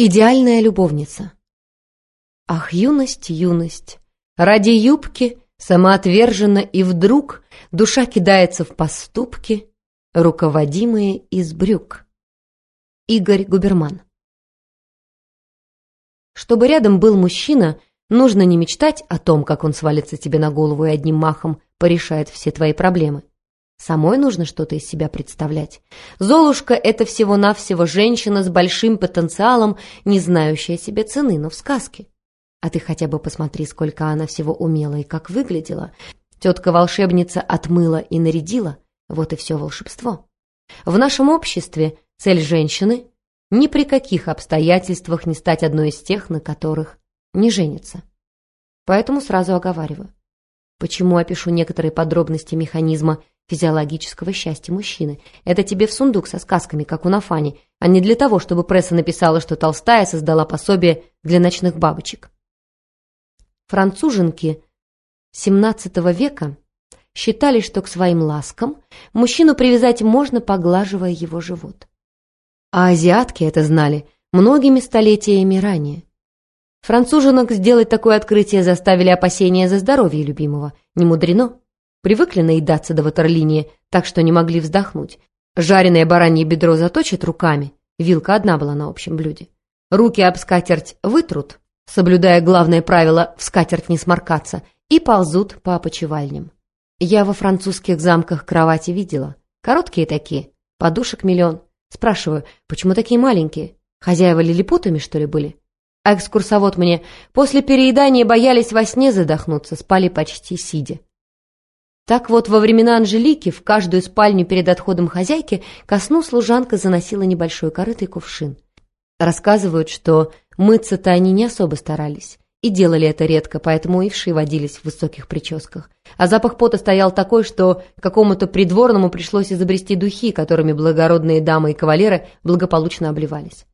Идеальная любовница. Ах, юность, юность, ради юбки самоотверженно и вдруг душа кидается в поступки, руководимые из брюк. Игорь Губерман. Чтобы рядом был мужчина, нужно не мечтать о том, как он свалится тебе на голову и одним махом порешает все твои проблемы. Самой нужно что-то из себя представлять. Золушка — это всего-навсего женщина с большим потенциалом, не знающая себе цены, но в сказке. А ты хотя бы посмотри, сколько она всего умела и как выглядела. Тетка-волшебница отмыла и нарядила. Вот и все волшебство. В нашем обществе цель женщины — ни при каких обстоятельствах не стать одной из тех, на которых не женится. Поэтому сразу оговариваю. Почему опишу некоторые подробности механизма физиологического счастья мужчины. Это тебе в сундук со сказками, как у Нафани, а не для того, чтобы пресса написала, что Толстая создала пособие для ночных бабочек. Француженки XVII века считали, что к своим ласкам мужчину привязать можно, поглаживая его живот. А азиатки это знали многими столетиями ранее. Француженок сделать такое открытие заставили опасения за здоровье любимого. Не мудрено. Привыкли наедаться до ватерлинии, так что не могли вздохнуть. Жареное баранье бедро заточат руками. Вилка одна была на общем блюде. Руки об скатерть вытрут, соблюдая главное правило «в скатерть не сморкаться», и ползут по опочивальням. Я во французских замках кровати видела. Короткие такие, подушек миллион. Спрашиваю, почему такие маленькие? Хозяева лилипутами, что ли, были? А экскурсовод мне, после переедания боялись во сне задохнуться, спали почти сидя. Так вот, во времена Анжелики в каждую спальню перед отходом хозяйки ко сну служанка заносила небольшой корытый кувшин. Рассказывают, что мыться-то они не особо старались. И делали это редко, поэтому и вши водились в высоких прическах. А запах пота стоял такой, что какому-то придворному пришлось изобрести духи, которыми благородные дамы и кавалеры благополучно обливались.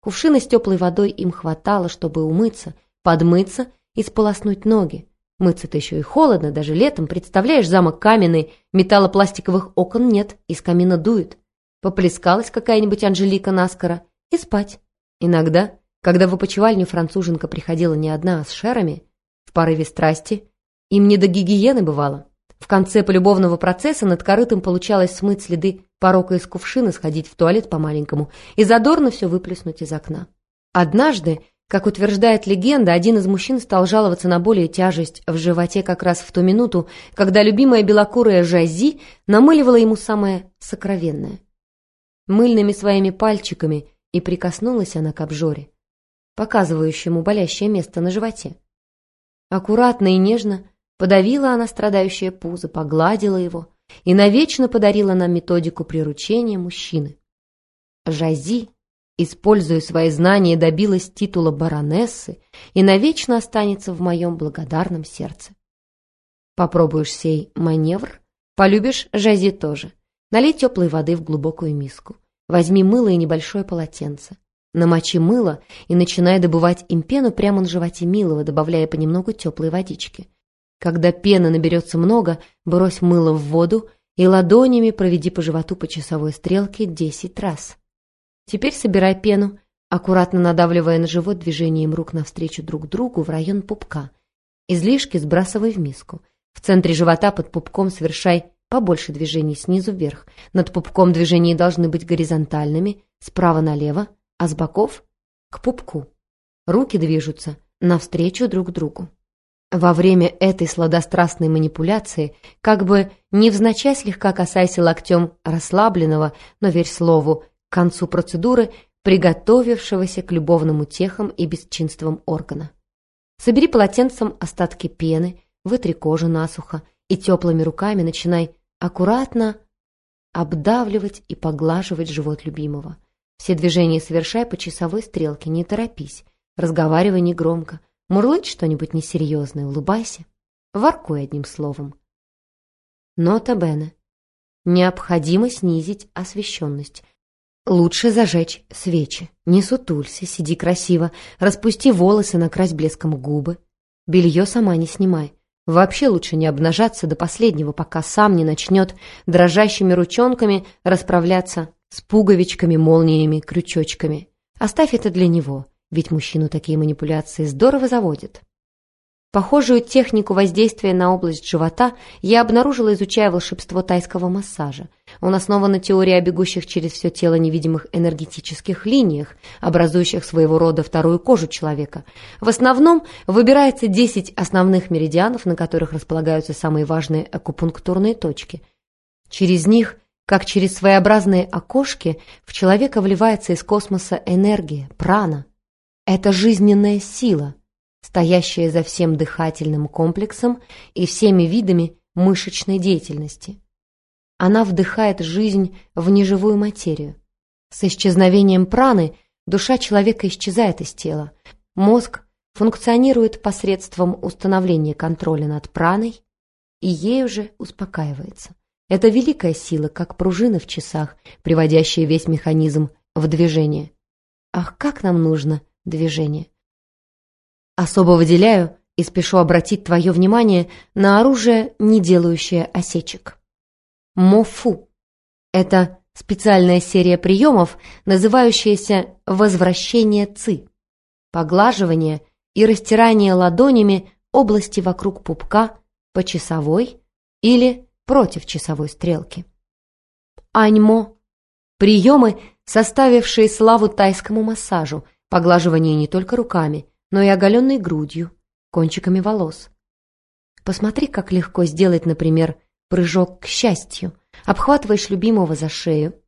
Кувшина с теплой водой им хватало, чтобы умыться, подмыться и сполоснуть ноги, Мыться-то еще и холодно, даже летом. Представляешь, замок каменный, металлопластиковых окон нет, из камина дует. Поплескалась какая-нибудь Анжелика наскоро и спать. Иногда, когда в опочивальню француженка приходила не одна, а с шерами, в порыве страсти, им не до гигиены бывало. В конце полюбовного процесса над корытом получалось смыть следы порока из кувшина, сходить в туалет по-маленькому и задорно все выплеснуть из окна. Однажды как утверждает легенда, один из мужчин стал жаловаться на более тяжесть в животе как раз в ту минуту, когда любимая белокурая Жази намыливала ему самое сокровенное. Мыльными своими пальчиками и прикоснулась она к обжоре, показывающему болящее место на животе. Аккуратно и нежно подавила она страдающее пузо, погладила его и навечно подарила нам методику приручения мужчины. Жази используя свои знания, добилась титула баронессы и навечно останется в моем благодарном сердце. Попробуешь сей маневр, полюбишь Жази тоже. Налей теплой воды в глубокую миску. Возьми мыло и небольшое полотенце. Намочи мыло и начинай добывать им пену прямо на животе милого, добавляя понемногу теплой водички. Когда пены наберется много, брось мыло в воду и ладонями проведи по животу по часовой стрелке десять раз. Теперь собирай пену, аккуратно надавливая на живот движением рук навстречу друг другу в район пупка. Излишки сбрасывай в миску. В центре живота под пупком совершай побольше движений снизу вверх. Над пупком движения должны быть горизонтальными, справа налево, а с боков — к пупку. Руки движутся навстречу друг другу. Во время этой сладострастной манипуляции, как бы невзначай слегка касайся локтем расслабленного, но верь слову, концу процедуры приготовившегося к любовным утехам и бесчинствам органа. Собери полотенцем остатки пены, вытри кожу насухо и теплыми руками начинай аккуратно обдавливать и поглаживать живот любимого. Все движения совершай по часовой стрелке, не торопись, разговаривай негромко, мурлыть что-нибудь несерьезное, улыбайся, воркуй одним словом. Нота Бене. Необходимо снизить освещенность, Лучше зажечь свечи. Не сутулься, сиди красиво, распусти волосы, накрась блеском губы. Белье сама не снимай. Вообще лучше не обнажаться до последнего, пока сам не начнет дрожащими ручонками расправляться с пуговичками, молниями, крючочками. Оставь это для него, ведь мужчину такие манипуляции здорово заводят. Похожую технику воздействия на область живота я обнаружила, изучая волшебство тайского массажа. Он основан на теории о бегущих через все тело невидимых энергетических линиях, образующих своего рода вторую кожу человека. В основном выбирается 10 основных меридианов, на которых располагаются самые важные акупунктурные точки. Через них, как через своеобразные окошки, в человека вливается из космоса энергия, прана. Это жизненная сила – стоящая за всем дыхательным комплексом и всеми видами мышечной деятельности. Она вдыхает жизнь в неживую материю. С исчезновением праны душа человека исчезает из тела. Мозг функционирует посредством установления контроля над праной, и ей уже успокаивается. Это великая сила, как пружина в часах, приводящая весь механизм в движение. Ах, как нам нужно движение! Особо выделяю и спешу обратить твое внимание на оружие, не делающее осечек. Мофу – это специальная серия приемов, называющаяся «возвращение ци» – поглаживание и растирание ладонями области вокруг пупка по часовой или против часовой стрелки. Аньмо – приемы, составившие славу тайскому массажу, поглаживание не только руками – но и оголенной грудью, кончиками волос. Посмотри, как легко сделать, например, прыжок к счастью. Обхватываешь любимого за шею,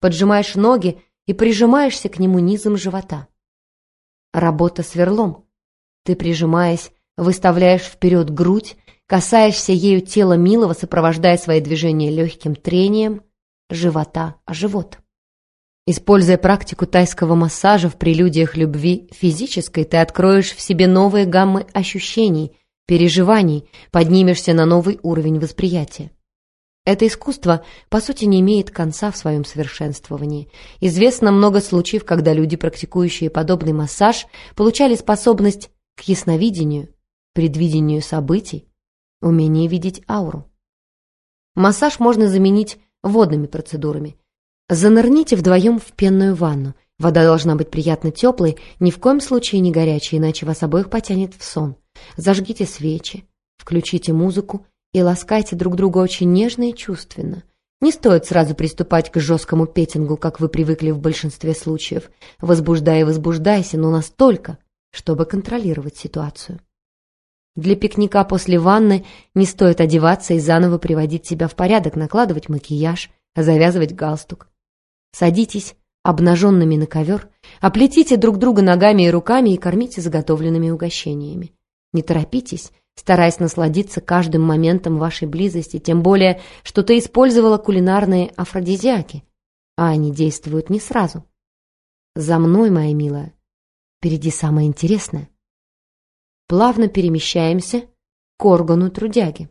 поджимаешь ноги и прижимаешься к нему низом живота. Работа сверлом. Ты, прижимаясь, выставляешь вперед грудь, касаешься ею тела милого, сопровождая свои движения легким трением живота о живот. Используя практику тайского массажа в прелюдиях любви физической, ты откроешь в себе новые гаммы ощущений, переживаний, поднимешься на новый уровень восприятия. Это искусство, по сути, не имеет конца в своем совершенствовании. Известно много случаев, когда люди, практикующие подобный массаж, получали способность к ясновидению, предвидению событий, умение видеть ауру. Массаж можно заменить водными процедурами – Занырните вдвоем в пенную ванну. Вода должна быть приятно теплой, ни в коем случае не горячей, иначе вас обоих потянет в сон. Зажгите свечи, включите музыку и ласкайте друг друга очень нежно и чувственно. Не стоит сразу приступать к жесткому петингу, как вы привыкли в большинстве случаев. Возбуждай и возбуждайся, но настолько, чтобы контролировать ситуацию. Для пикника после ванны не стоит одеваться и заново приводить себя в порядок, накладывать макияж, завязывать галстук. Садитесь обнаженными на ковер, оплетите друг друга ногами и руками и кормите заготовленными угощениями. Не торопитесь, стараясь насладиться каждым моментом вашей близости, тем более, что ты использовала кулинарные афродизиаки, а они действуют не сразу. За мной, моя милая, впереди самое интересное. Плавно перемещаемся к органу трудяги.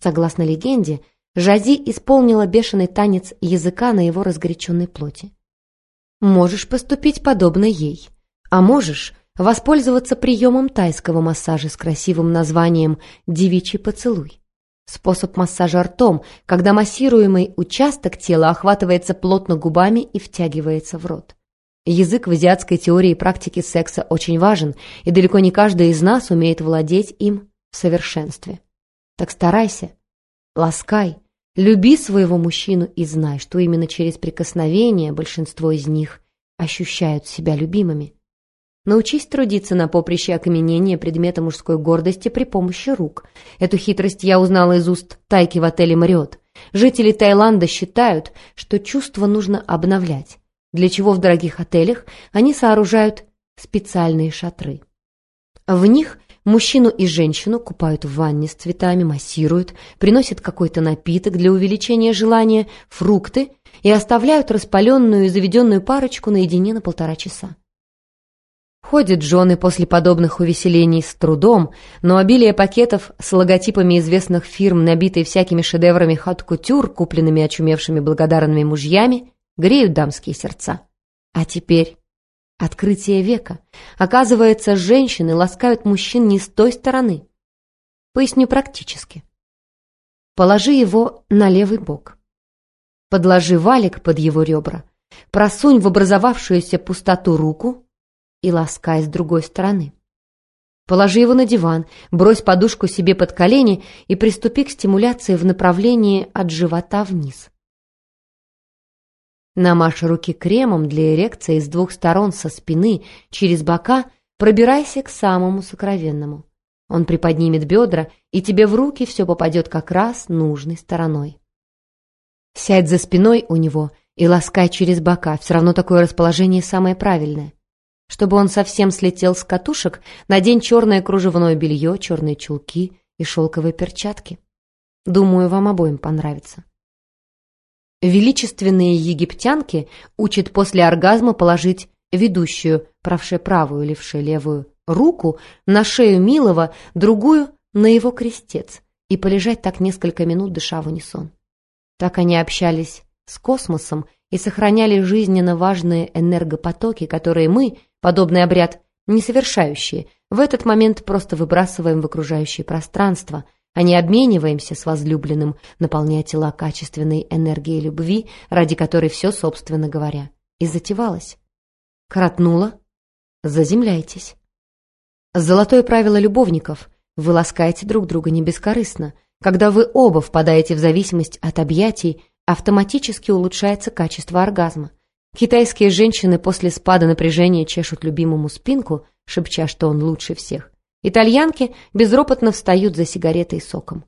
Согласно легенде, Жази исполнила бешеный танец языка на его разгоряченной плоти. Можешь поступить подобно ей, а можешь воспользоваться приемом тайского массажа с красивым названием «девичий поцелуй». Способ массажа ртом, когда массируемый участок тела охватывается плотно губами и втягивается в рот. Язык в азиатской теории и практике секса очень важен, и далеко не каждый из нас умеет владеть им в совершенстве. Так старайся, ласкай, Люби своего мужчину и знай, что именно через прикосновение большинство из них ощущают себя любимыми. Научись трудиться на поприще окаменения предмета мужской гордости при помощи рук. Эту хитрость я узнала из уст Тайки в отеле «Мариот». Жители Таиланда считают, что чувство нужно обновлять, для чего в дорогих отелях они сооружают специальные шатры. В них Мужчину и женщину купают в ванне с цветами, массируют, приносят какой-то напиток для увеличения желания, фрукты и оставляют распаленную и заведенную парочку наедине на полтора часа. Ходят жены после подобных увеселений с трудом, но обилие пакетов с логотипами известных фирм, набитые всякими шедеврами хат-кутюр, купленными очумевшими благодарными мужьями, греют дамские сердца. А теперь Открытие века. Оказывается, женщины ласкают мужчин не с той стороны. Поясню практически. Положи его на левый бок. Подложи валик под его ребра. просунь в образовавшуюся пустоту руку и ласкай с другой стороны. Положи его на диван, брось подушку себе под колени и приступи к стимуляции в направлении от живота вниз. Намажь руки кремом для эрекции с двух сторон со спины, через бока, пробирайся к самому сокровенному. Он приподнимет бедра, и тебе в руки все попадет как раз нужной стороной. Сядь за спиной у него и ласкай через бока, все равно такое расположение самое правильное. Чтобы он совсем слетел с катушек, надень черное кружевное белье, черные чулки и шелковые перчатки. Думаю, вам обоим понравится. Величественные египтянки учат после оргазма положить ведущую, правшая правую, левшая левую, руку на шею милого, другую на его крестец и полежать так несколько минут, дыша в унисон. Так они общались с космосом и сохраняли жизненно важные энергопотоки, которые мы, подобный обряд, не совершающие, в этот момент просто выбрасываем в окружающее пространство, а не обмениваемся с возлюбленным, наполняя тела качественной энергией любви, ради которой все, собственно говоря, и затевалось. Коротнуло? Заземляйтесь. Золотое правило любовников – вы ласкаете друг друга не бескорыстно. Когда вы оба впадаете в зависимость от объятий, автоматически улучшается качество оргазма. Китайские женщины после спада напряжения чешут любимому спинку, шепча, что он лучше всех. Итальянки безропотно встают за сигаретой и соком.